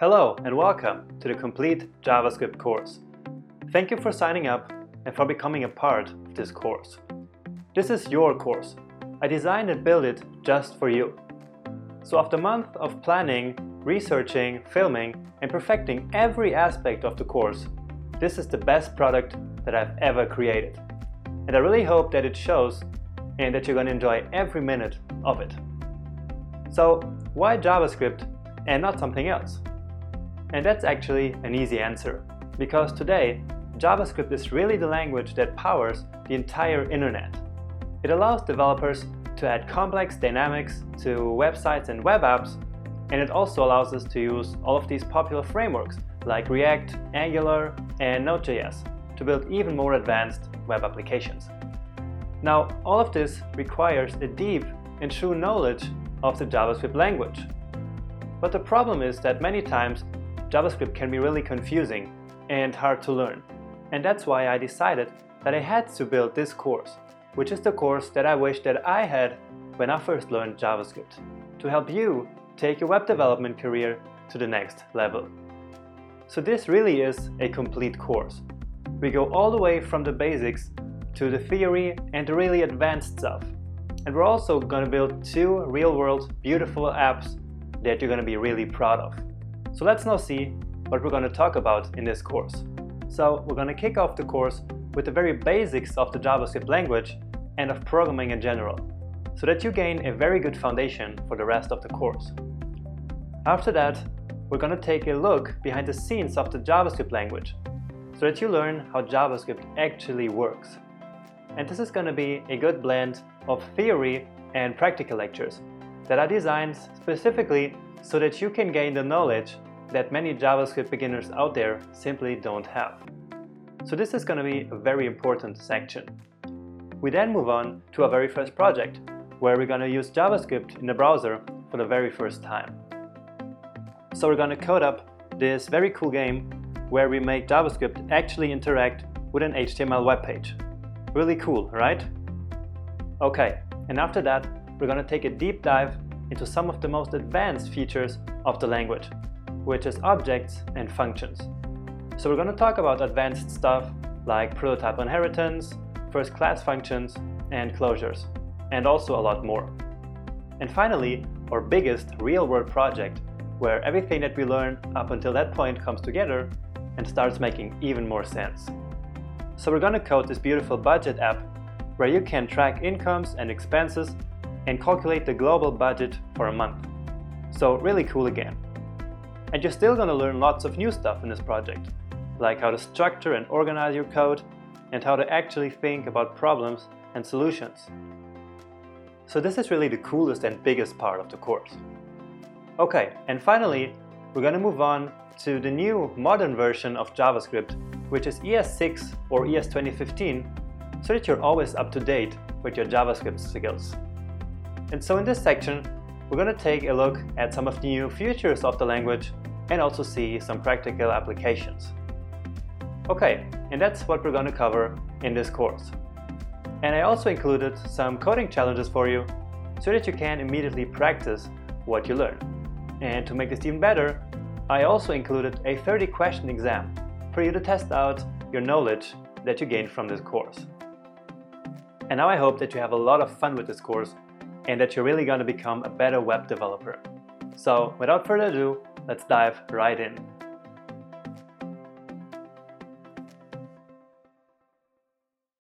Hello and welcome to the complete JavaScript course. Thank you for signing up and for becoming a part of this course. This is your course. I designed and built it just for you. So after a month of planning, researching, filming, and perfecting every aspect of the course, this is the best product that I've ever created. And I really hope that it shows and that you're going to enjoy every minute of it. So why JavaScript and not something else? And that's actually an easy answer, because today JavaScript is really the language that powers the entire internet. It allows developers to add complex dynamics to websites and web apps, and it also allows us to use all of these popular frameworks like React, Angular, and Node.js to build even more advanced web applications. Now, all of this requires a deep and true knowledge of the JavaScript language. But the problem is that many times JavaScript can be really confusing and hard to learn. And that's why I decided that I had to build this course, which is the course that I wish that I had when I first learned JavaScript, to help you take your web development career to the next level. So this really is a complete course. We go all the way from the basics to the theory and the really advanced stuff. And we're also going to build two real-world beautiful apps that you're going to be really proud of. So let's now see what we're going to talk about in this course. So we're going to kick off the course with the very basics of the JavaScript language and of programming in general, so that you gain a very good foundation for the rest of the course. After that, we're going to take a look behind the scenes of the JavaScript language, so that you learn how JavaScript actually works. And this is going to be a good blend of theory and practical lectures that are designed specifically so that you can gain the knowledge that many JavaScript beginners out there simply don't have. So this is going to be a very important section. We then move on to our very first project, where we're going to use JavaScript in the browser for the very first time. So we're going to code up this very cool game where we make JavaScript actually interact with an HTML web page. Really cool, right? Okay, and after that, we're going to take a deep dive into some of the most advanced features of the language, which is objects and functions. So we're going to talk about advanced stuff like prototype inheritance, first class functions, and closures, and also a lot more. And finally, our biggest real-world project, where everything that we learned up until that point comes together and starts making even more sense. So we're going to code this beautiful budget app where you can track incomes and expenses and calculate the global budget for a month. So really cool again. And you're still going to learn lots of new stuff in this project, like how to structure and organize your code and how to actually think about problems and solutions. So this is really the coolest and biggest part of the course. Okay, and finally, we're going to move on to the new modern version of JavaScript, which is ES6 or ES 2015, so that you're always up to date with your JavaScript skills. And so in this section, we're going to take a look at some of the new features of the language and also see some practical applications. Okay, and that's what we're going to cover in this course. And I also included some coding challenges for you so that you can immediately practice what you learn. And to make this even better, I also included a 30 question exam for you to test out your knowledge that you gained from this course. And now I hope that you have a lot of fun with this course and that you're really going to become a better web developer. So without further ado, let's dive right in.